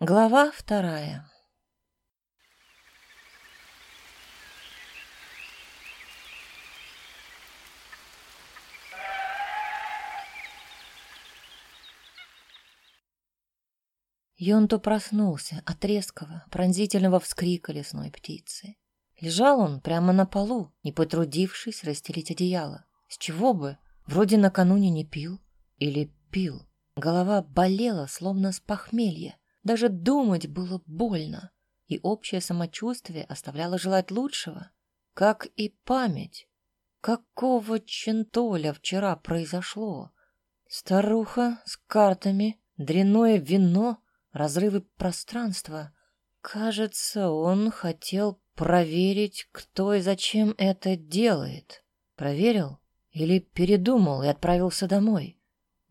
Глава вторая. Йонто проснулся от резкого, пронзительного вскрика лесной птицы. Лежал он прямо на полу, не потрудившись расстелить одеяло. С чего бы? Вроде накануне не пил. Или пил. Голова болела, словно с похмелья. Даже думать было больно. И общее самочувствие оставляло желать лучшего. Как и память. Какого чентоля вчера произошло? Старуха с картами, дряное вино — разрывы пространства. Кажется, он хотел проверить, кто и зачем это делает. Проверил или передумал и отправился домой?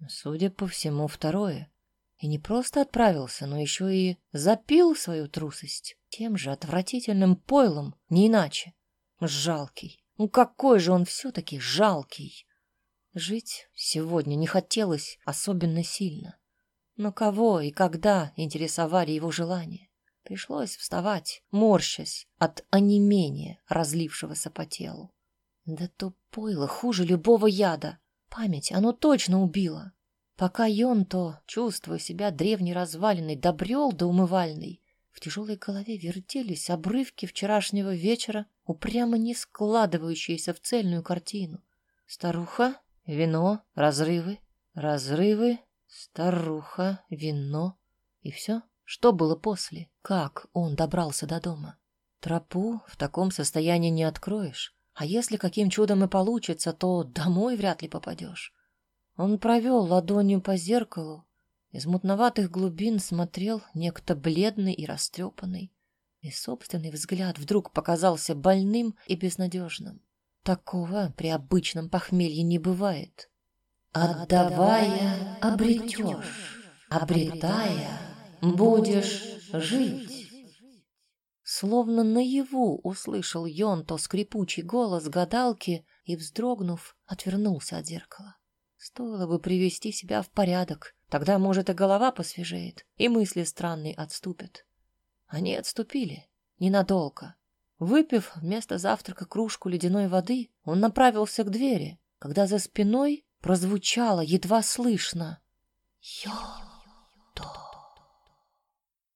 Судя по всему, второе. И не просто отправился, но еще и запил свою трусость тем же отвратительным пойлом, не иначе. Жалкий. Ну какой же он все-таки жалкий. Жить сегодня не хотелось особенно сильно. Но кого и когда интересовали его желания? Пришлось вставать, морщась от онемения, разлившегося по телу. Да то пойло хуже любого яда. Память оно точно убило. Пока Йонто, чувствуя себя древней развалиной, добрел до умывальной, в тяжелой голове вертелись обрывки вчерашнего вечера, упрямо не складывающиеся в цельную картину. Старуха, вино, разрывы, разрывы, Старуха, вино и все. Что было после? Как он добрался до дома? Тропу в таком состоянии не откроешь. А если каким чудом и получится, то домой вряд ли попадешь. Он провел ладонью по зеркалу. Из мутноватых глубин смотрел некто бледный и растрепанный. И собственный взгляд вдруг показался больным и безнадежным. Такого при обычном похмелье не бывает. Отдавая, обретешь, обретая, будешь жить. Словно наяву услышал Йонто скрипучий голос гадалки и, вздрогнув, отвернулся от зеркала. Стоило бы привести себя в порядок, тогда, может, и голова посвежеет, и мысли странные отступят. Они отступили ненадолго. Выпив вместо завтрака кружку ледяной воды, он направился к двери, когда за спиной прозвучало едва слышно. Йо-то.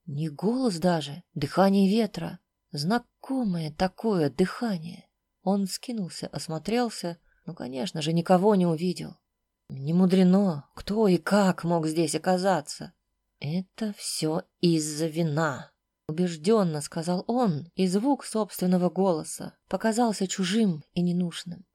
Не голос даже, дыхание ветра. Знакомое такое дыхание. Он скинулся, осмотрелся, но, конечно же, никого не увидел. Не мудрено, кто и как мог здесь оказаться. Это все из-за вина. Убежденно сказал он, и звук собственного голоса показался чужим и ненужным.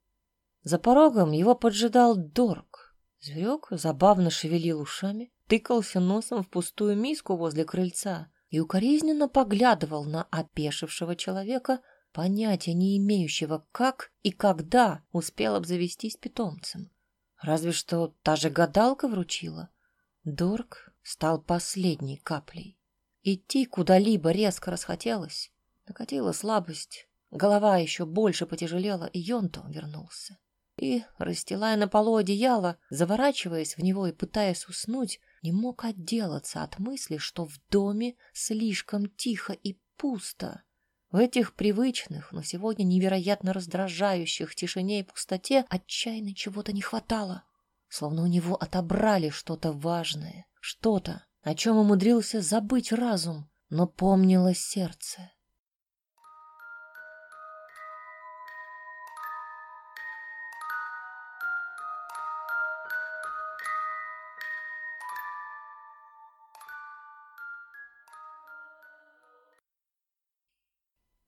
За порогом его поджидал Дорг. Зверек забавно шевелил ушами, тыкался носом в пустую миску возле крыльца и укоризненно поглядывал на опешившего человека, понятия не имеющего, как и когда успел обзавестись питомцем. Разве что та же гадалка вручила. Дорг стал последней каплей. Идти куда-либо резко расхотелось. Накатила слабость, голова еще больше потяжелела, и Йонто вернулся и, расстилая на полу одеяло, заворачиваясь в него и пытаясь уснуть, не мог отделаться от мысли, что в доме слишком тихо и пусто. В этих привычных, но сегодня невероятно раздражающих тишине и пустоте отчаянно чего-то не хватало. Словно у него отобрали что-то важное, что-то, о чем умудрился забыть разум, но помнило сердце.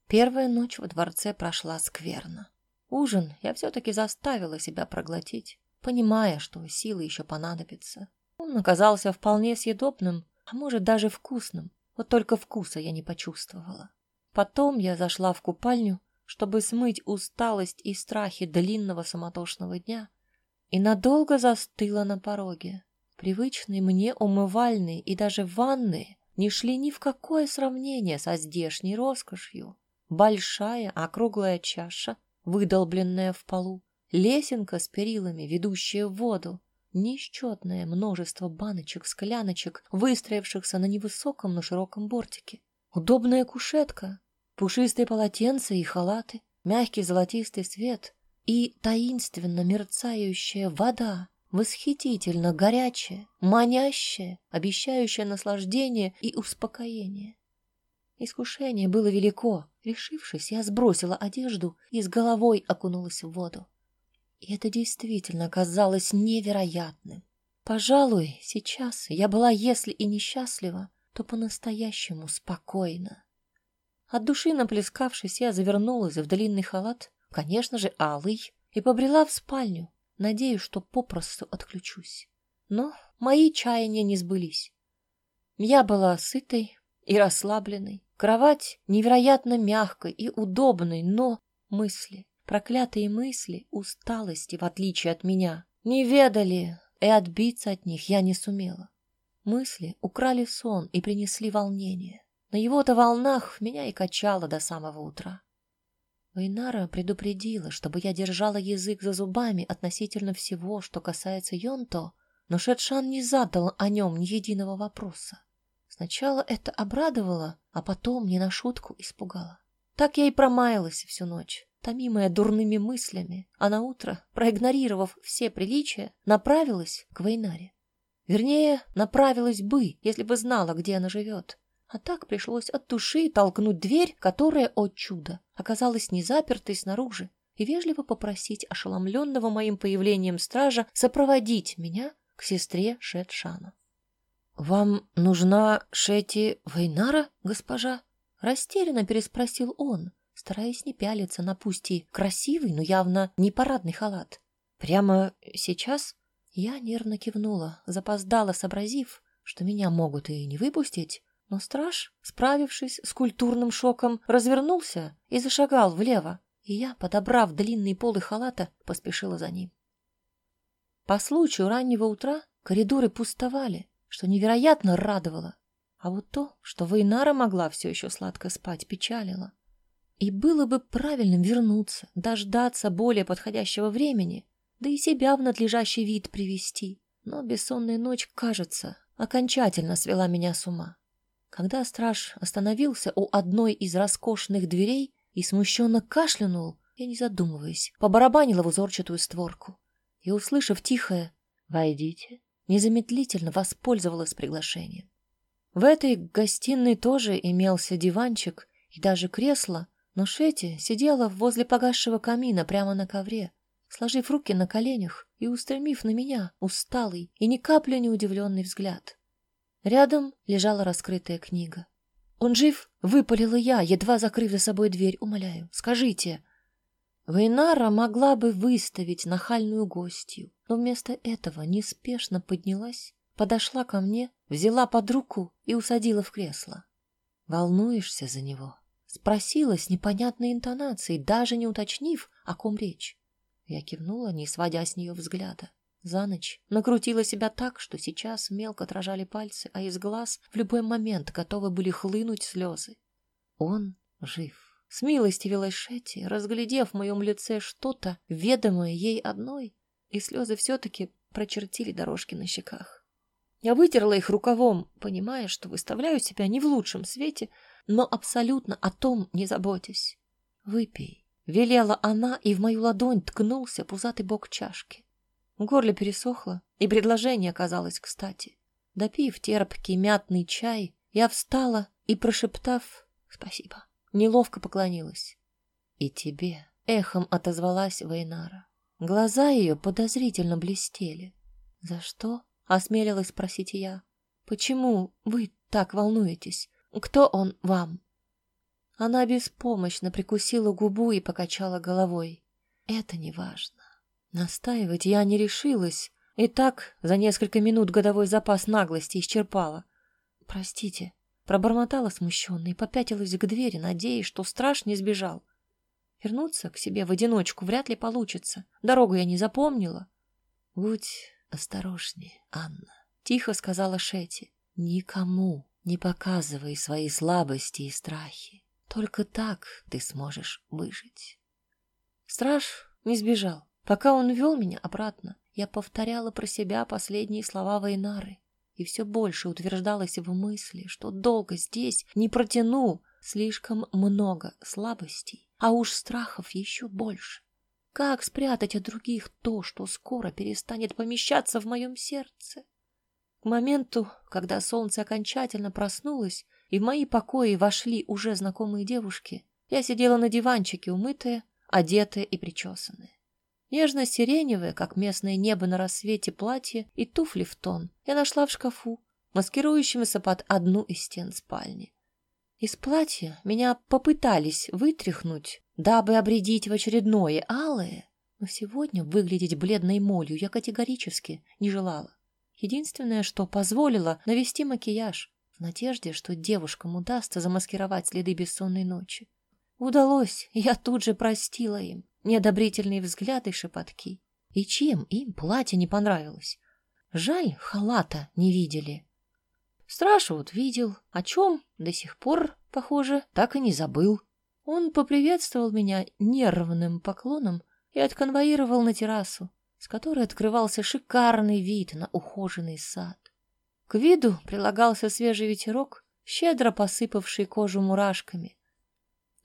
Первая ночь во дворце прошла скверно. Ужин я все-таки заставила себя проглотить, понимая, что силы еще понадобятся. Он оказался вполне съедобным, а может даже вкусным, вот только вкуса я не почувствовала. Потом я зашла в купальню, чтобы смыть усталость и страхи длинного суматошного дня, и надолго застыла на пороге. Привычные мне умывальные и даже ванные не шли ни в какое сравнение со здешней роскошью. Большая округлая чаша, выдолбленная в полу, лесенка с перилами, ведущая в воду, несчетное множество баночек, скляночек, выстроившихся на невысоком, но широком бортике. Удобная кушетка, пушистые полотенца и халаты, мягкий золотистый свет и таинственно мерцающая вода, восхитительно горячая, манящая, обещающая наслаждение и успокоение. Искушение было велико. Решившись, я сбросила одежду и с головой окунулась в воду. И это действительно казалось невероятным. Пожалуй, сейчас я была, если и несчастлива, то по-настоящему спокойна. От души наплескавшись, я завернулась в длинный халат, конечно же, алый, и побрела в спальню, надеясь, что попросту отключусь. Но мои чаяния не сбылись. Я была сытой и расслабленной, кровать невероятно мягкой и удобной, но мысли, проклятые мысли, усталости, в отличие от меня, не ведали, и отбиться от них я не сумела. Мысли украли сон и принесли волнение. На его-то волнах меня и качало до самого утра. Вейнара предупредила, чтобы я держала язык за зубами относительно всего, что касается Йонто, но Шетшан не задал о нем ни единого вопроса. Сначала это обрадовало, а потом не на шутку испугало. Так я и промаялась всю ночь, томимая дурными мыслями, а на утро, проигнорировав все приличия, направилась к Вейнаре. Вернее, направилась бы, если бы знала, где она живет. А так пришлось от души толкнуть дверь, которая, о чудо, оказалась не запертой снаружи, и вежливо попросить ошеломленного моим появлением стража сопроводить меня к сестре Шетшана. «Вам нужна Шети Вейнара, госпожа?» Растерянно переспросил он, стараясь не пялиться на пусть и красивый, но явно не парадный халат. «Прямо сейчас?» Я нервно кивнула, запоздала, сообразив, что меня могут и не выпустить, но страж, справившись с культурным шоком, развернулся и зашагал влево, и я, подобрав длинные полы халата, поспешила за ним. По случаю раннего утра коридоры пустовали, что невероятно радовало, а вот то, что Вейнара могла все еще сладко спать, печалило. И было бы правильным вернуться, дождаться более подходящего времени, да и себя в надлежащий вид привести. Но бессонная ночь, кажется, окончательно свела меня с ума. Когда страж остановился у одной из роскошных дверей и смущенно кашлянул, я, не задумываясь, побарабанила в узорчатую створку и, услышав тихое «Войдите», незамедлительно воспользовалась приглашением. В этой гостиной тоже имелся диванчик и даже кресло, но Шети сидела возле погасшего камина прямо на ковре, сложив руки на коленях и устремив на меня усталый и ни капли не удивленный взгляд. Рядом лежала раскрытая книга. «Он жив?» — выпалила я, едва закрыв за собой дверь. «Умоляю, скажите». Вейнара могла бы выставить нахальную гостью, но вместо этого неспешно поднялась, подошла ко мне, взяла под руку и усадила в кресло. «Волнуешься за него?» — спросила с непонятной интонацией, даже не уточнив, о ком речь. Я кивнула, не сводя с нее взгляда. За ночь накрутила себя так, что сейчас мелко дрожали пальцы, а из глаз в любой момент готовы были хлынуть слезы. Он жив. С милостивилась Шетти, разглядев в моем лице что-то, ведомое ей одной, и слезы все-таки прочертили дорожки на щеках. Я вытерла их рукавом, понимая, что выставляю себя не в лучшем свете, но абсолютно о том не заботясь. «Выпей», — велела она, и в мою ладонь ткнулся пузатый бок чашки. Горле пересохло, и предложение оказалось кстати. Допив терпкий мятный чай, я встала и, прошептав «Спасибо», неловко поклонилась. «И тебе», — эхом отозвалась Вейнара. Глаза ее подозрительно блестели. «За что?» — осмелилась спросить я. «Почему вы так волнуетесь? Кто он вам?» Она беспомощно прикусила губу и покачала головой. «Это не важно. Настаивать я не решилась, и так за несколько минут годовой запас наглости исчерпала. «Простите», — пробормотала смущенно и попятилась к двери, надеясь, что страж не сбежал. Вернуться к себе в одиночку вряд ли получится. Дорогу я не запомнила. «Будь осторожнее, Анна», — тихо сказала Шети. «Никому не показывай свои слабости и страхи. Только так ты сможешь выжить». Страж не сбежал. Пока он вел меня обратно, Я повторяла про себя последние слова Вейнары и все больше утверждалась в мысли, что долго здесь не протяну, слишком много слабостей, а уж страхов еще больше. Как спрятать от других то, что скоро перестанет помещаться в моем сердце? К моменту, когда солнце окончательно проснулось, и в мои покои вошли уже знакомые девушки, я сидела на диванчике, умытая, одетая и причесанная. Нежно-сиреневое, как местное небо на рассвете, платье и туфли в тон я нашла в шкафу, маскирующимся под одну из стен спальни. Из платья меня попытались вытряхнуть, дабы обредить в очередное алое, но сегодня выглядеть бледной молью я категорически не желала. Единственное, что позволило навести макияж, в надежде, что девушкам удастся замаскировать следы бессонной ночи. Удалось, я тут же простила им неодобрительные взгляды и шепотки. И чем им платье не понравилось? Жаль, халата не видели. Страж вот видел, о чем до сих пор, похоже, так и не забыл. Он поприветствовал меня нервным поклоном и отконвоировал на террасу, с которой открывался шикарный вид на ухоженный сад. К виду прилагался свежий ветерок, щедро посыпавший кожу мурашками.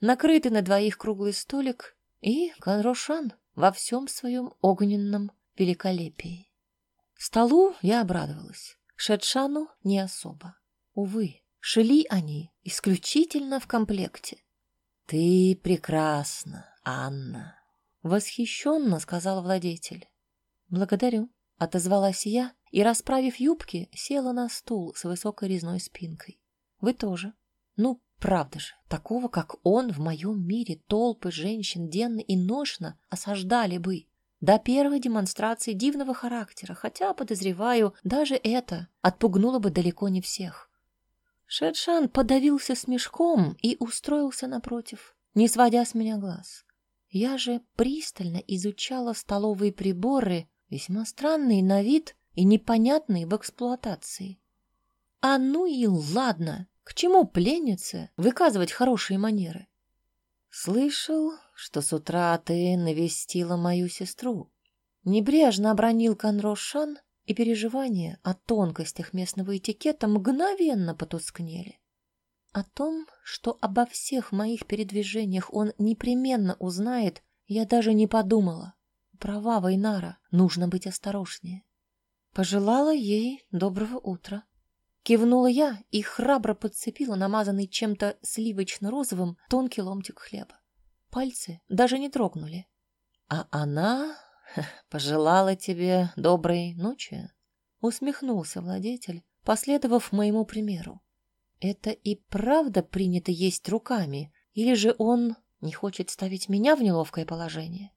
Накрытый на двоих круглый столик и Канрошан во всем своем огненном великолепии. Столу я обрадовалась, Шедшану не особо. Увы, шли они исключительно в комплекте. «Ты прекрасна, Анна!» — восхищенно сказал владетель. «Благодарю», — отозвалась я и, расправив юбки, села на стул с высокой резной спинкой. «Вы тоже. Ну, правда же, такого, как он, в моем мире толпы женщин денно и ношно осаждали бы. До первой демонстрации дивного характера, хотя, подозреваю, даже это отпугнуло бы далеко не всех. Шедшан подавился смешком и устроился напротив, не сводя с меня глаз. Я же пристально изучала столовые приборы, весьма странные на вид и непонятные в эксплуатации. А ну и ладно, к чему пленнице выказывать хорошие манеры? Слышал, что с утра ты навестила мою сестру. Небрежно обронил Конрошан, и переживания о тонкостях местного этикета мгновенно потускнели. О том, что обо всех моих передвижениях он непременно узнает, я даже не подумала. Права Вайнара, нужно быть осторожнее. Пожелала ей доброго утра. Кивнула я и храбро подцепила намазанный чем-то сливочно-розовым тонкий ломтик хлеба. Пальцы даже не трогнули. А она пожелала тебе доброй ночи? Усмехнулся владетель, последовав моему примеру. Это и правда принято есть руками, или же он не хочет ставить меня в неловкое положение?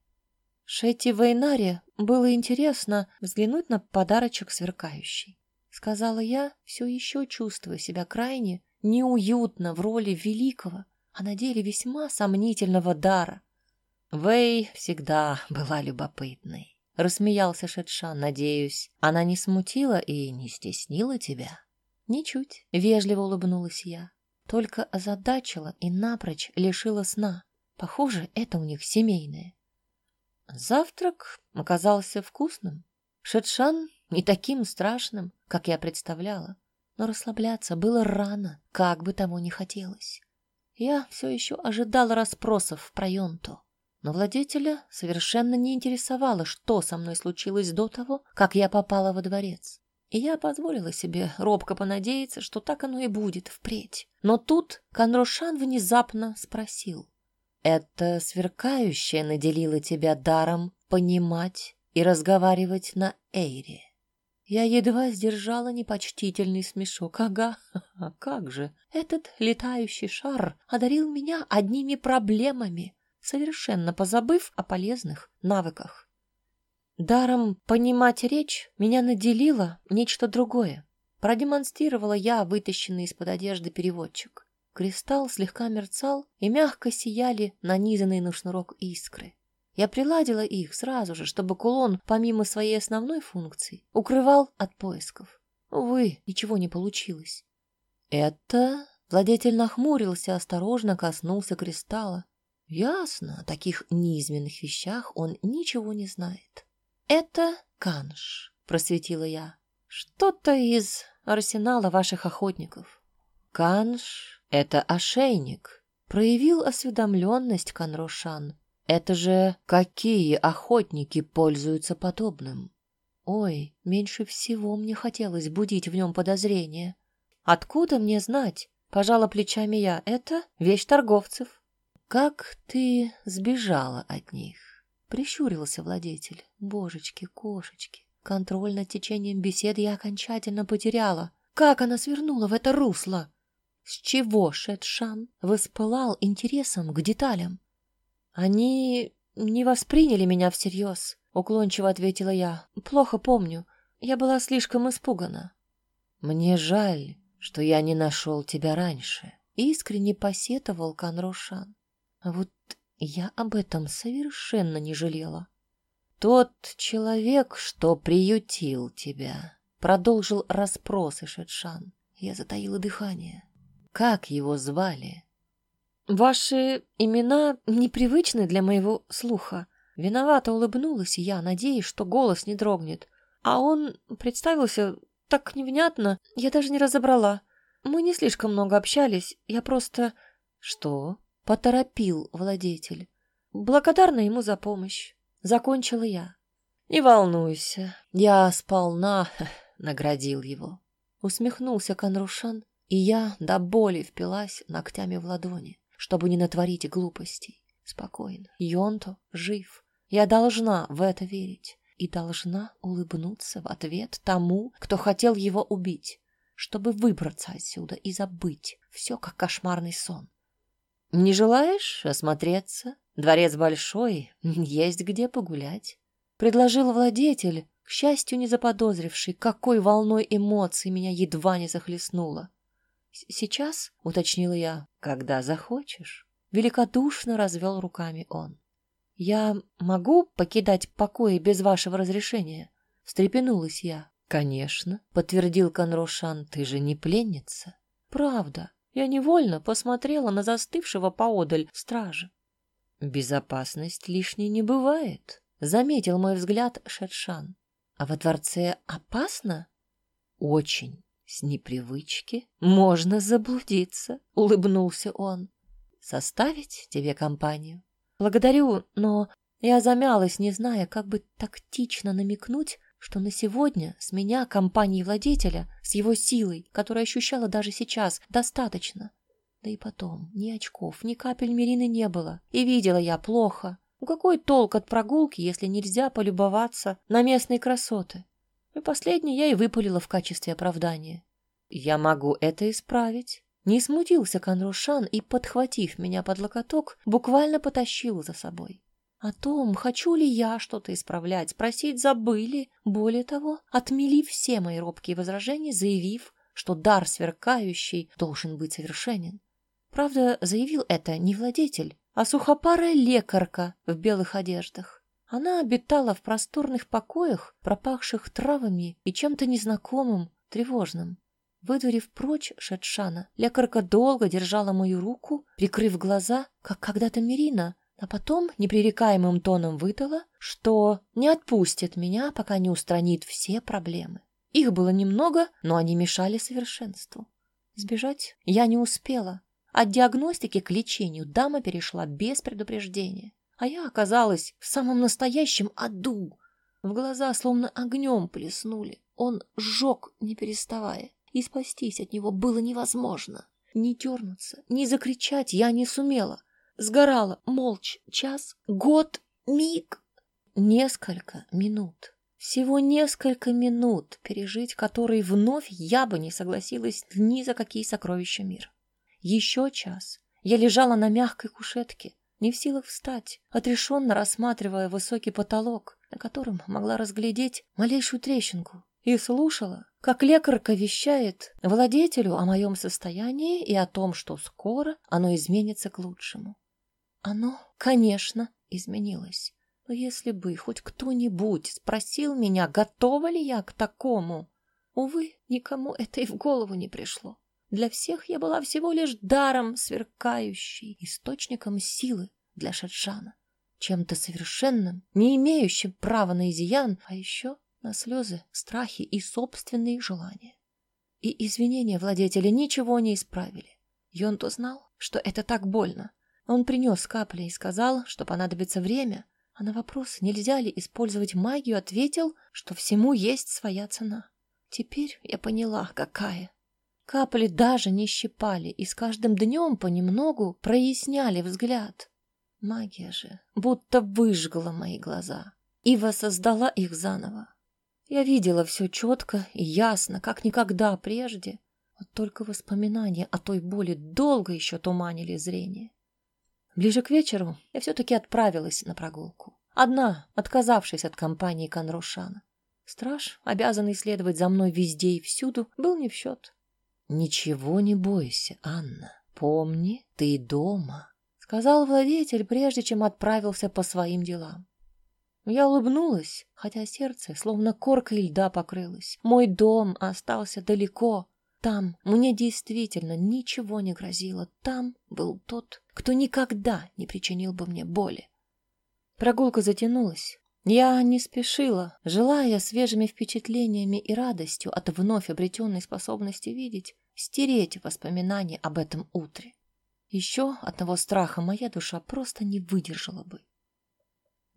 Шетти Вейнаре было интересно взглянуть на подарочек сверкающий. Сказала я, все еще чувствуя себя крайне неуютно в роли великого, а на деле весьма сомнительного дара. Вэй всегда была любопытной. Рассмеялся Шетшан, надеюсь. Она не смутила и не стеснила тебя? Ничуть, вежливо улыбнулась я. Только озадачила и напрочь лишила сна. Похоже, это у них семейное. Завтрак оказался вкусным. Шетшан не таким страшным, как я представляла. Но расслабляться было рано, как бы того ни хотелось. Я все еще ожидала расспросов про Йонту. Но владетеля совершенно не интересовало, что со мной случилось до того, как я попала во дворец. И я позволила себе робко понадеяться, что так оно и будет впредь. Но тут Конрошан внезапно спросил. «Это сверкающее наделило тебя даром понимать и разговаривать на Эйре?» Я едва сдержала непочтительный смешок. Ага, как же, этот летающий шар одарил меня одними проблемами, совершенно позабыв о полезных навыках. Даром понимать речь меня наделило нечто другое. Продемонстрировала я вытащенный из-под одежды переводчик. Кристалл слегка мерцал, и мягко сияли нанизанные на шнурок искры. Я приладила их сразу же, чтобы кулон, помимо своей основной функции, укрывал от поисков. Увы, ничего не получилось. Это... Владетель нахмурился, осторожно коснулся кристалла. Ясно, о таких низменных вещах он ничего не знает. Это Канш, просветила я. Что-то из арсенала ваших охотников. Канш — это ошейник. Проявил осведомленность Канрошан. Это же какие охотники пользуются подобным? Ой, меньше всего мне хотелось будить в нем подозрения. Откуда мне знать? Пожала плечами я. Это вещь торговцев. Как ты сбежала от них? Прищурился владетель. Божечки, кошечки. Контроль над течением бесед я окончательно потеряла. Как она свернула в это русло? С чего Шетшан воспылал интересом к деталям? Они не восприняли меня всерьез, уклончиво ответила я. Плохо помню. Я была слишком испугана. Мне жаль, что я не нашел тебя раньше. Искренне посетовал Канрошан. А вот я об этом совершенно не жалела. Тот человек, что приютил тебя, продолжил расспросы Шетшан. Я затаила дыхание. Как его звали? Ваши имена непривычны для моего слуха. Виновато улыбнулась я, надеясь, что голос не дрогнет. А он представился так невнятно, я даже не разобрала. Мы не слишком много общались, я просто... Что? Поторопил владетель. Благодарна ему за помощь. Закончила я. Не волнуйся, я сполна наградил его. Усмехнулся Конрушан и я до боли впилась ногтями в ладони, чтобы не натворить глупостей. Спокойно. Йонто жив. Я должна в это верить и должна улыбнуться в ответ тому, кто хотел его убить, чтобы выбраться отсюда и забыть все как кошмарный сон. Не желаешь осмотреться? Дворец большой, есть где погулять. Предложил владетель, к счастью, не заподозривший, какой волной эмоций меня едва не захлестнуло. «Сейчас?» — уточнила я. «Когда захочешь». Великодушно развел руками он. «Я могу покидать покои без вашего разрешения?» Встрепенулась я. «Конечно», — подтвердил Конрошан, — «ты же не пленница». «Правда». Я невольно посмотрела на застывшего поодаль стража. «Безопасность лишней не бывает», — заметил мой взгляд Шершан. «А во дворце опасно?» «Очень». С непривычки можно заблудиться, улыбнулся он. Составить тебе компанию? Благодарю, но я замялась, не зная, как бы тактично намекнуть, что на сегодня с меня, компании владетеля, с его силой, которую ощущала даже сейчас, достаточно. Да и потом, ни очков, ни капель Мирины не было, и видела я плохо. Ну какой толк от прогулки, если нельзя полюбоваться на местные красоты? И последнее я и выпалила в качестве оправдания. Я могу это исправить. Не смутился Конрушан и, подхватив меня под локоток, буквально потащил за собой. О том, хочу ли я что-то исправлять, спросить забыли. Более того, отмели все мои робкие возражения, заявив, что дар сверкающий должен быть совершенен. Правда, заявил это не владетель, а сухопарая лекарка в белых одеждах. Она обитала в просторных покоях, пропахших травами и чем-то незнакомым, тревожным. Выдворив прочь Шетшана, лекарка долго держала мою руку, прикрыв глаза, как когда-то Мирина, а потом непререкаемым тоном выдала, что не отпустит меня, пока не устранит все проблемы. Их было немного, но они мешали совершенству. Сбежать я не успела. От диагностики к лечению дама перешла без предупреждения а я оказалась в самом настоящем аду. В глаза словно огнем плеснули. Он сжег, не переставая, и спастись от него было невозможно. Не дернуться, не закричать я не сумела. Сгорала молча час, год, миг, несколько минут. Всего несколько минут, пережить которые вновь я бы не согласилась ни за какие сокровища мир. Еще час. Я лежала на мягкой кушетке, не в силах встать, отрешенно рассматривая высокий потолок, на котором могла разглядеть малейшую трещинку, и слушала, как лекарка вещает владетелю о моем состоянии и о том, что скоро оно изменится к лучшему. Оно, конечно, изменилось. Но если бы хоть кто-нибудь спросил меня, готова ли я к такому, увы, никому это и в голову не пришло. Для всех я была всего лишь даром сверкающей, источником силы для Шаджана, чем-то совершенным, не имеющим права на изъян, а еще на слезы, страхи и собственные желания. И извинения владетеля ничего не исправили. Йонто знал, что это так больно. Он принес капли и сказал, что понадобится время, а на вопрос, нельзя ли использовать магию, ответил, что всему есть своя цена. Теперь я поняла, какая. Капли даже не щипали и с каждым днем понемногу проясняли взгляд. Магия же будто выжгла мои глаза и воссоздала их заново. Я видела все четко и ясно, как никогда прежде, вот только воспоминания о той боли долго еще туманили зрение. Ближе к вечеру я все-таки отправилась на прогулку. Одна, отказавшись от компании Конрошана. Страж, обязанный следовать за мной везде и всюду, был не в счет. «Ничего не бойся, Анна. Помни, ты дома», — сказал владетель, прежде чем отправился по своим делам. Я улыбнулась, хотя сердце словно коркой льда покрылось. Мой дом остался далеко. Там мне действительно ничего не грозило. Там был тот, кто никогда не причинил бы мне боли. Прогулка затянулась. Я не спешила, желая свежими впечатлениями и радостью от вновь обретенной способности видеть, стереть воспоминания об этом утре. Еще одного страха моя душа просто не выдержала бы.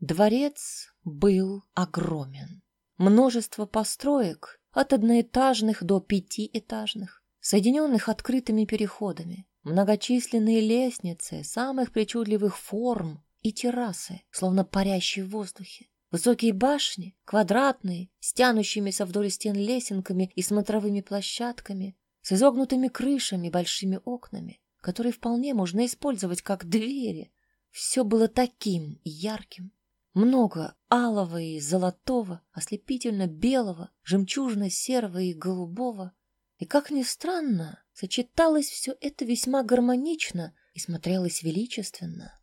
Дворец был огромен. Множество построек, от одноэтажных до пятиэтажных, соединенных открытыми переходами, многочисленные лестницы самых причудливых форм и террасы, словно парящие в воздухе. Высокие башни, квадратные, с тянущимися вдоль стен лесенками и смотровыми площадками, с изогнутыми крышами, большими окнами, которые вполне можно использовать как двери. Все было таким ярким, много алого и золотого, ослепительно-белого, жемчужно-серого и голубого. И, как ни странно, сочеталось все это весьма гармонично и смотрелось величественно.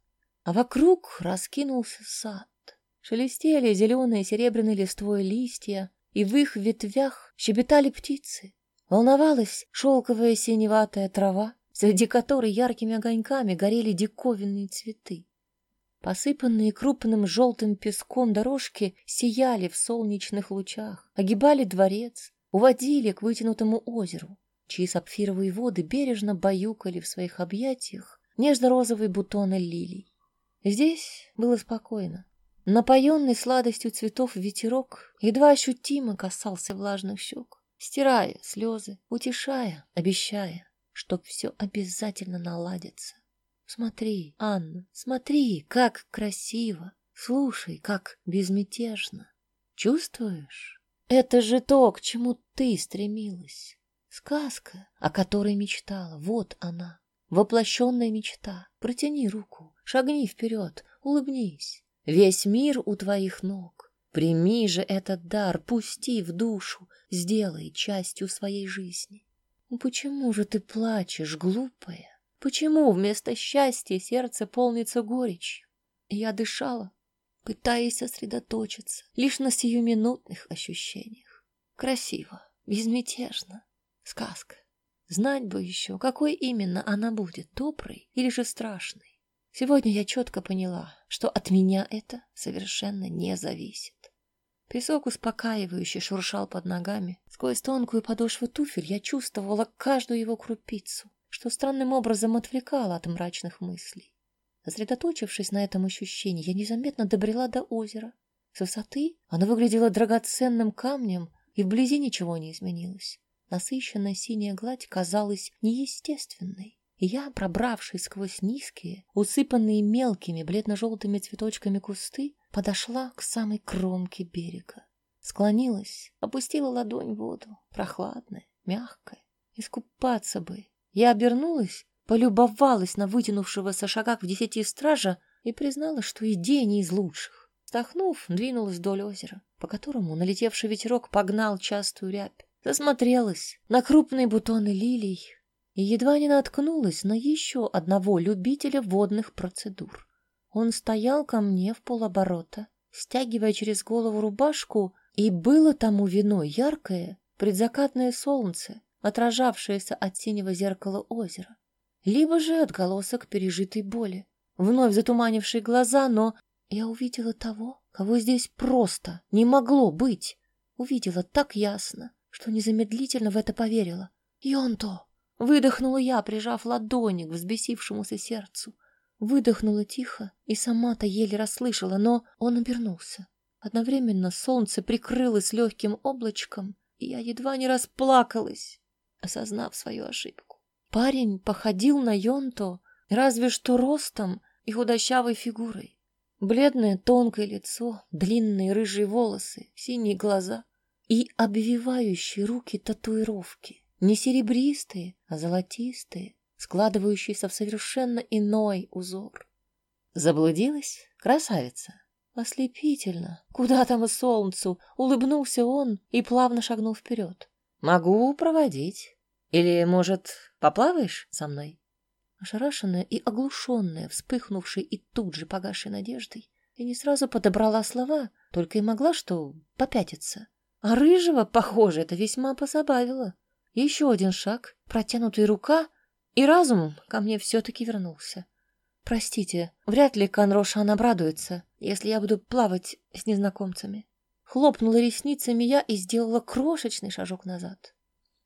А вокруг раскинулся сад. Шелестели зеленые серебряные листвой листья, и в их ветвях щебетали птицы. Волновалась шелковая синеватая трава, среди которой яркими огоньками горели диковинные цветы. Посыпанные крупным желтым песком дорожки сияли в солнечных лучах, огибали дворец, уводили к вытянутому озеру, чьи сапфировые воды бережно баюкали в своих объятиях нежно-розовые бутоны лилий. Здесь было спокойно. Напоенный сладостью цветов ветерок едва ощутимо касался влажных щек, стирая слезы, утешая, обещая, что все обязательно наладится. Смотри, Анна, смотри, как красиво. Слушай, как безмятежно. Чувствуешь? Это же то, к чему ты стремилась. Сказка, о которой мечтала, вот она. Воплощенная мечта. Протяни руку, шагни вперед, улыбнись. Весь мир у твоих ног. Прими же этот дар, пусти в душу, сделай частью своей жизни. Почему же ты плачешь, глупая? Почему вместо счастья сердце полнится горечью? Я дышала, пытаясь сосредоточиться лишь на сиюминутных ощущениях. Красиво, безмятежно, сказка. Знать бы еще, какой именно она будет, доброй или же страшной. Сегодня я четко поняла, что от меня это совершенно не зависит. Песок успокаивающе шуршал под ногами. Сквозь тонкую подошву туфель я чувствовала каждую его крупицу что странным образом отвлекало от мрачных мыслей. Сосредоточившись на этом ощущении, я незаметно добрела до озера. С высоты оно выглядело драгоценным камнем, и вблизи ничего не изменилось. Насыщенная синяя гладь казалась неестественной. Я, пробравшись сквозь низкие, усыпанные мелкими бледно-желтыми цветочками кусты, подошла к самой кромке берега. Склонилась, опустила ладонь в воду, прохладная, мягкая. Искупаться бы, я обернулась, полюбовалась на вытянувшегося шагах в десяти стража и признала, что идея не из лучших. Вздохнув, двинулась вдоль озера, по которому налетевший ветерок погнал частую рябь. Засмотрелась на крупные бутоны лилий и едва не наткнулась на еще одного любителя водных процедур. Он стоял ко мне в полоборота, стягивая через голову рубашку, и было тому виной яркое предзакатное солнце, отражавшееся от синего зеркала озера, либо же отголосок пережитой боли, вновь затуманивший глаза, но я увидела того, кого здесь просто не могло быть. увидела так ясно, что незамедлительно в это поверила. «Йонто!» — выдохнула я, прижав ладони к взбесившемуся сердцу. Выдохнула тихо и сама-то еле расслышала, но он обернулся. Одновременно солнце прикрылось легким облачком, и я едва не расплакалась, осознав свою ошибку. Парень походил на Йонто, разве что ростом и худощавой фигурой. Бледное тонкое лицо, длинные рыжие волосы, синие глаза и обвивающие руки татуировки. Не серебристые, а золотистые, складывающиеся в совершенно иной узор. Заблудилась красавица. Ослепительно. Куда там солнцу? Улыбнулся он и плавно шагнул вперед. Могу проводить. Или, может, поплаваешь со мной? Ошарашенная и оглушенная, вспыхнувшей и тут же погасшей надеждой, я не сразу подобрала слова, только и могла что попятиться. А рыжего, похоже, это весьма позабавило. Еще один шаг, протянутая рука, и разум ко мне все-таки вернулся. Простите, вряд ли Канрошан обрадуется, если я буду плавать с незнакомцами. Хлопнула ресницами я и сделала крошечный шажок назад.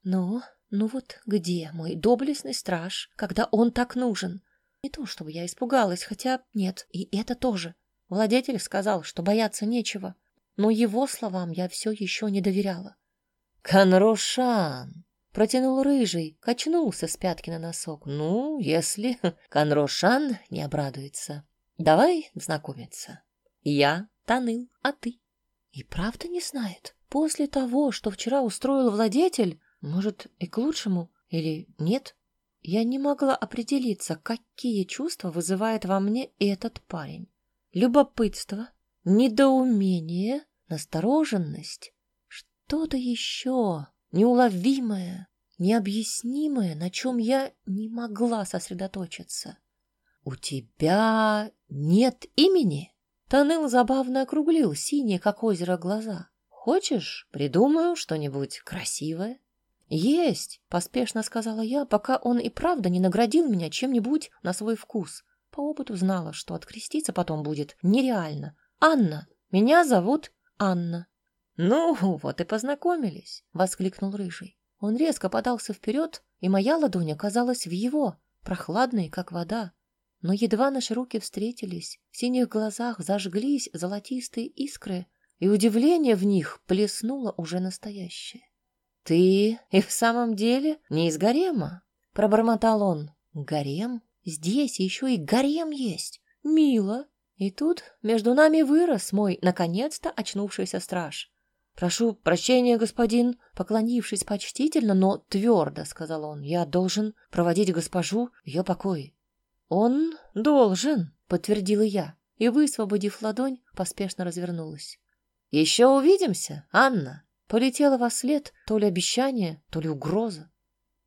Ну, ну вот где мой доблестный страж, когда он так нужен? Не то, чтобы я испугалась, хотя нет, и это тоже. Владетель сказал, что бояться нечего, но его словам я все еще не доверяла. «Конрошан!» — протянул рыжий, качнулся с пятки на носок. «Ну, если Конрошан не обрадуется, давай знакомиться. Я Таныл, а ты?» «И правда не знает? После того, что вчера устроил владетель, может, и к лучшему или нет? Я не могла определиться, какие чувства вызывает во мне этот парень. Любопытство, недоумение, настороженность, что-то еще неуловимое, необъяснимое, на чем я не могла сосредоточиться. «У тебя нет имени?» Таныл забавно округлил синие, как озеро, глаза. «Хочешь, придумаю что-нибудь красивое?» «Есть!» — поспешно сказала я, пока он и правда не наградил меня чем-нибудь на свой вкус. По опыту знала, что откреститься потом будет нереально. «Анна! Меня зовут Анна!» «Ну, вот и познакомились!» — воскликнул Рыжий. Он резко подался вперед, и моя ладонь оказалась в его, прохладной, как вода. Но едва наши руки встретились, в синих глазах зажглись золотистые искры, и удивление в них плеснуло уже настоящее. «Ты и в самом деле не из гарема?» — пробормотал он. «Гарем? Здесь еще и гарем есть. Мило!» И тут между нами вырос мой, наконец-то, очнувшийся страж. «Прошу прощения, господин», — поклонившись почтительно, но твердо, — сказал он, — «я должен проводить госпожу в ее покое». «Он должен», — подтвердила я, и, высвободив ладонь, поспешно развернулась. «Еще увидимся, Анна!» Полетело во след то ли обещание, то ли угроза.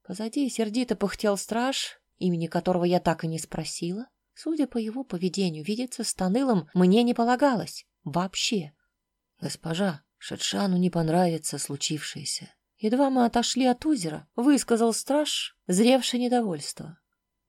Позади сердито пыхтел страж, имени которого я так и не спросила. Судя по его поведению, видеться с Танылом мне не полагалось. Вообще. Госпожа, Шетшану не понравится случившееся. Едва мы отошли от озера, высказал страж, зревшее недовольство.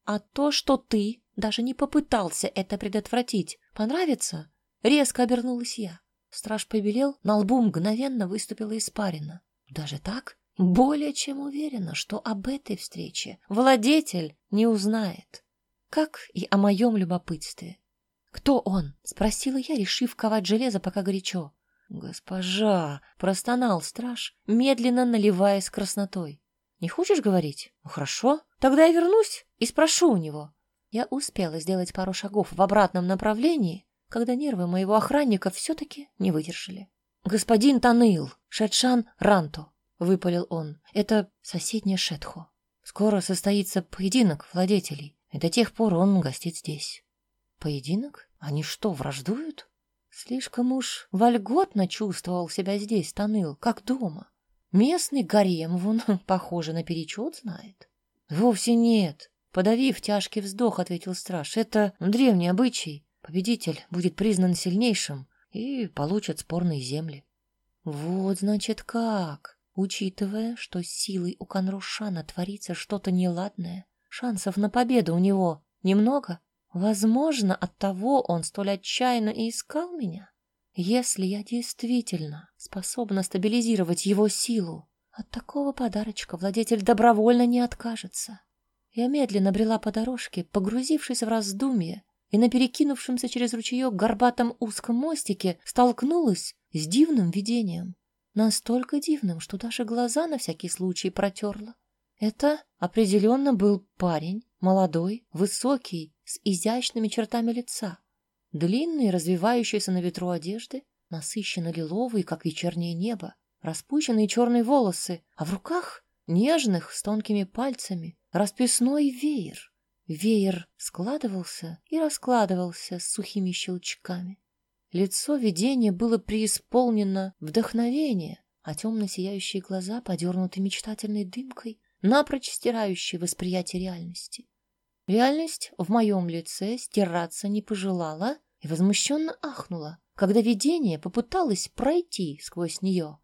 А то, что ты даже не попытался это предотвратить, понравится? Резко обернулась я. Страж побелел, на лбу мгновенно выступила испарина. Даже так? Более чем уверена, что об этой встрече владетель не узнает. Как и о моем любопытстве. «Кто он?» — спросила я, решив ковать железо, пока горячо. «Госпожа!» — простонал страж, медленно наливаясь краснотой. «Не хочешь говорить? Ну, хорошо. Тогда я вернусь и спрошу у него». Я успела сделать пару шагов в обратном направлении, когда нервы моего охранника все-таки не выдержали. «Господин Таныл, Шетшан Ранто», — выпалил он, — «это соседняя Шетхо. Скоро состоится поединок владетелей, и до тех пор он гостит здесь». «Поединок? Они что, враждуют?» Слишком уж вольготно чувствовал себя здесь Таныл, как дома. Местный гарем, вон, похоже, наперечет знает. «Вовсе нет», — подавив тяжкий вздох, ответил страж. «Это древний обычай. Победитель будет признан сильнейшим и получит спорные земли. Вот, значит, как. Учитывая, что силой у Конрушана творится что-то неладное, шансов на победу у него немного. Возможно, от того он столь отчаянно и искал меня. Если я действительно способна стабилизировать его силу, от такого подарочка владетель добровольно не откажется. Я медленно брела по дорожке, погрузившись в раздумье, и на перекинувшемся через ручеек горбатом узком мостике столкнулась с дивным видением. Настолько дивным, что даже глаза на всякий случай протерла. Это определенно был парень, молодой, высокий, с изящными чертами лица. Длинные, развивающиеся на ветру одежды, насыщенно лиловые, как вечернее небо, распущенные черные волосы, а в руках нежных, с тонкими пальцами, расписной веер. Веер складывался и раскладывался с сухими щелчками. Лицо видения было преисполнено вдохновения, а темно-сияющие глаза подернуты мечтательной дымкой, напрочь стирающей восприятие реальности. Реальность в моем лице стираться не пожелала и возмущенно ахнула, когда видение попыталось пройти сквозь нее.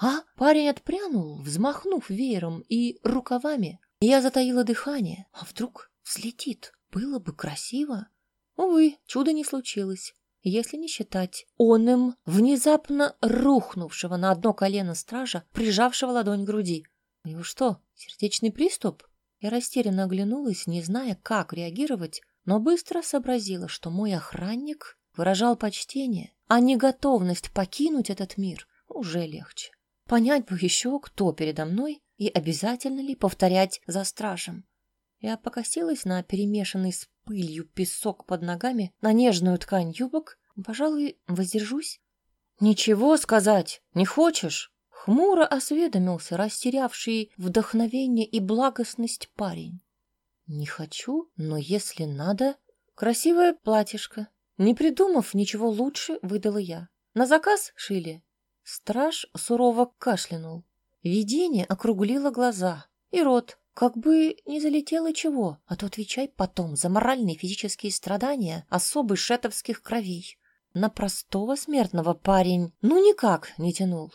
А парень отпрянул, взмахнув веером и рукавами. Я затаила дыхание. А вдруг взлетит? Было бы красиво. Увы, чуда не случилось, если не считать оным внезапно рухнувшего на одно колено стража, прижавшего ладонь к груди. У него что, сердечный приступ? Я растерянно оглянулась, не зная, как реагировать, но быстро сообразила, что мой охранник выражал почтение, а не готовность покинуть этот мир уже легче. Понять бы еще, кто передо мной и обязательно ли повторять за стражем. Я покосилась на перемешанный с пылью песок под ногами, на нежную ткань юбок. Пожалуй, воздержусь. «Ничего сказать не хочешь?» Хмуро осведомился растерявший вдохновение и благостность парень. Не хочу, но если надо... Красивое платьишко. Не придумав ничего лучше, выдала я. На заказ шили. Страж сурово кашлянул. Видение округлило глаза и рот, как бы не залетело чего, а то отвечай потом за моральные и физические страдания особых шетовских кровей. На простого смертного парень ну никак не тянул.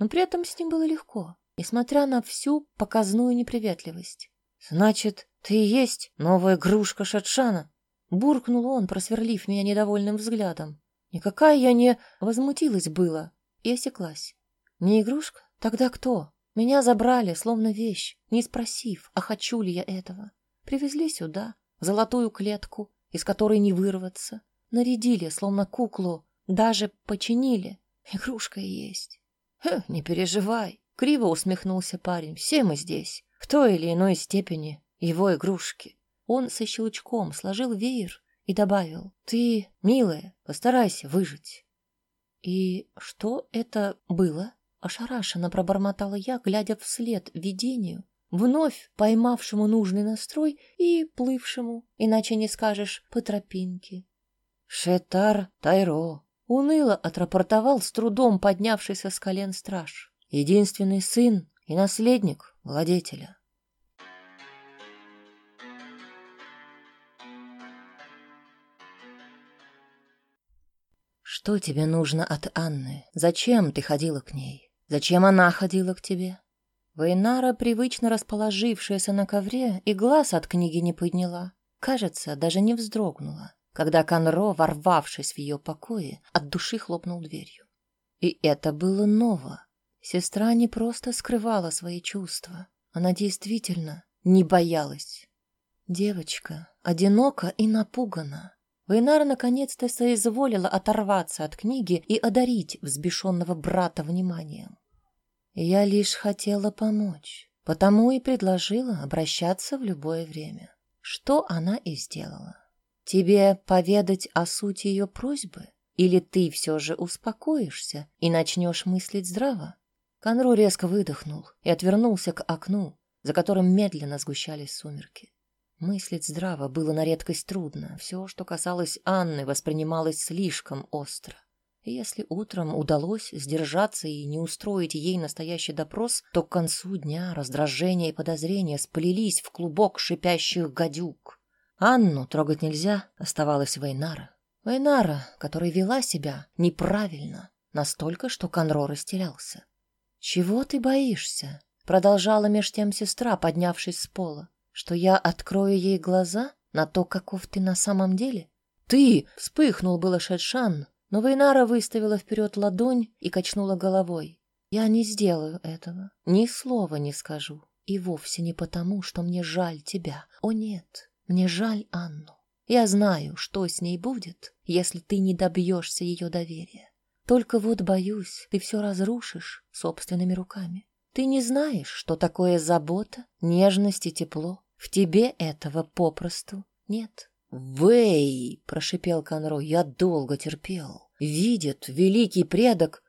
Но при этом с ним было легко, несмотря на всю показную неприветливость. Значит, ты и есть новая игрушка Шатшана? Буркнул он, просверлив меня недовольным взглядом. Никакая я не возмутилась было и осеклась. Не игрушка? Тогда кто? Меня забрали, словно вещь, не спросив, а хочу ли я этого. Привезли сюда, в золотую клетку, из которой не вырваться. Нарядили, словно куклу, даже починили. Игрушка и есть. Не переживай, криво усмехнулся парень. Все мы здесь в той или иной степени его игрушки. Он со щелчком сложил веер и добавил, «Ты, милая, постарайся выжить». «И что это было?» — ошарашенно пробормотала я, глядя вслед видению, вновь поймавшему нужный настрой и плывшему, иначе не скажешь, по тропинке. «Шетар Тайро», — уныло отрапортовал с трудом поднявшийся с колен страж. «Единственный сын и наследник владетеля. Что тебе нужно от Анны? Зачем ты ходила к ней? Зачем она ходила к тебе? Вейнара, привычно расположившаяся на ковре, и глаз от книги не подняла. Кажется, даже не вздрогнула, когда Конро, ворвавшись в ее покое, от души хлопнул дверью. И это было ново. Сестра не просто скрывала свои чувства, она действительно не боялась. Девочка одинока и напугана. Вейнара наконец-то соизволила оторваться от книги и одарить взбешенного брата вниманием. Я лишь хотела помочь, потому и предложила обращаться в любое время. Что она и сделала. Тебе поведать о сути ее просьбы? Или ты все же успокоишься и начнешь мыслить здраво? Конро резко выдохнул и отвернулся к окну, за которым медленно сгущались сумерки. Мыслить здраво было на редкость трудно. Все, что касалось Анны, воспринималось слишком остро. Если утром удалось сдержаться и не устроить ей настоящий допрос, то к концу дня раздражение и подозрения сплелись в клубок шипящих гадюк. Анну трогать нельзя, оставалась Вейнара. Вейнара, которая вела себя неправильно, настолько, что Конро растерялся. «Чего ты боишься?» — продолжала меж тем сестра, поднявшись с пола. «Что я открою ей глаза на то, каков ты на самом деле?» «Ты!» — вспыхнул было Шедшан, Но Вейнара выставила вперед ладонь и качнула головой. «Я не сделаю этого, ни слова не скажу. И вовсе не потому, что мне жаль тебя. О нет, мне жаль Анну. Я знаю, что с ней будет, если ты не добьешься ее доверия. Только вот боюсь, ты все разрушишь собственными руками. Ты не знаешь, что такое забота, нежность и тепло. В тебе этого попросту нет. «Вэй!» — прошипел Конро. «Я долго терпел. Видит великий предок...»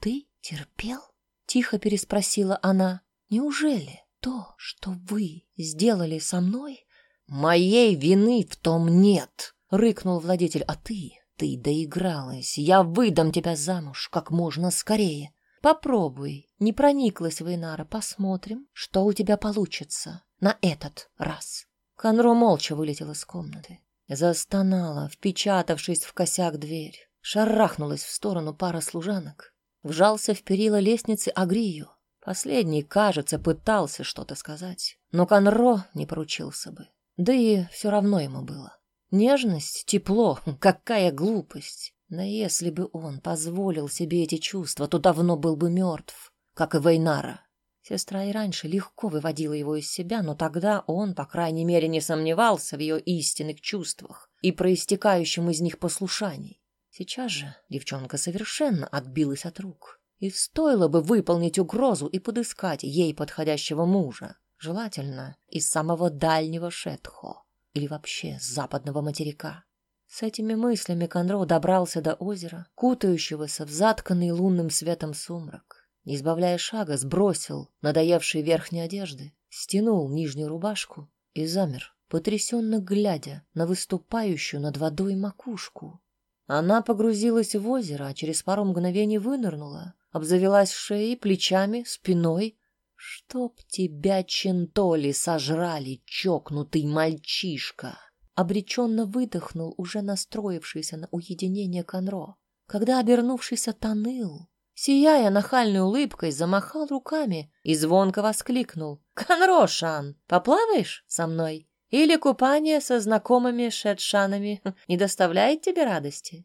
«Ты терпел?» — тихо переспросила она. «Неужели то, что вы сделали со мной, «Моей вины в том нет!» — рыкнул владетель. «А ты, ты доигралась. Я выдам тебя замуж как можно скорее. Попробуй». Не прониклась Вейнара. Посмотрим, что у тебя получится на этот раз. Конро молча вылетел из комнаты. Застонала, впечатавшись в косяк дверь. Шарахнулась в сторону пара служанок. Вжался в перила лестницы Агрию. Последний, кажется, пытался что-то сказать, но Конро не поручился бы. Да и все равно ему было. Нежность, тепло, какая глупость. Но если бы он позволил себе эти чувства, то давно был бы мертв, как и Вейнара. Сестра и раньше легко выводила его из себя, но тогда он, по крайней мере, не сомневался в ее истинных чувствах и проистекающем из них послушании. Сейчас же девчонка совершенно отбилась от рук. И стоило бы выполнить угрозу и подыскать ей подходящего мужа желательно из самого дальнего Шетхо или вообще с западного материка. С этими мыслями Конро добрался до озера, кутающегося в затканный лунным светом сумрак. Не избавляя шага, сбросил надоевшие верхние одежды, стянул нижнюю рубашку и замер, потрясенно глядя на выступающую над водой макушку. Она погрузилась в озеро, а через пару мгновений вынырнула, обзавелась шеей, плечами, спиной «Чтоб тебя чентоли сожрали, чокнутый мальчишка!» Обреченно выдохнул уже настроившийся на уединение Конро, когда обернувшийся тоныл, сияя нахальной улыбкой, замахал руками и звонко воскликнул. «Конрошан, поплаваешь со мной? Или купание со знакомыми шедшанами не доставляет тебе радости?»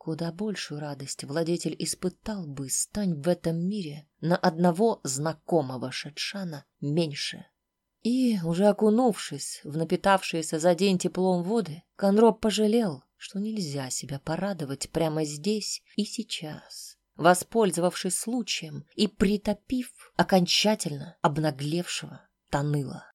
Куда большую радость владетель испытал бы, стань в этом мире на одного знакомого Шетшана меньше. И, уже окунувшись в напитавшиеся за день теплом воды, Конроб пожалел, что нельзя себя порадовать прямо здесь и сейчас, воспользовавшись случаем и притопив окончательно обнаглевшего Таныла.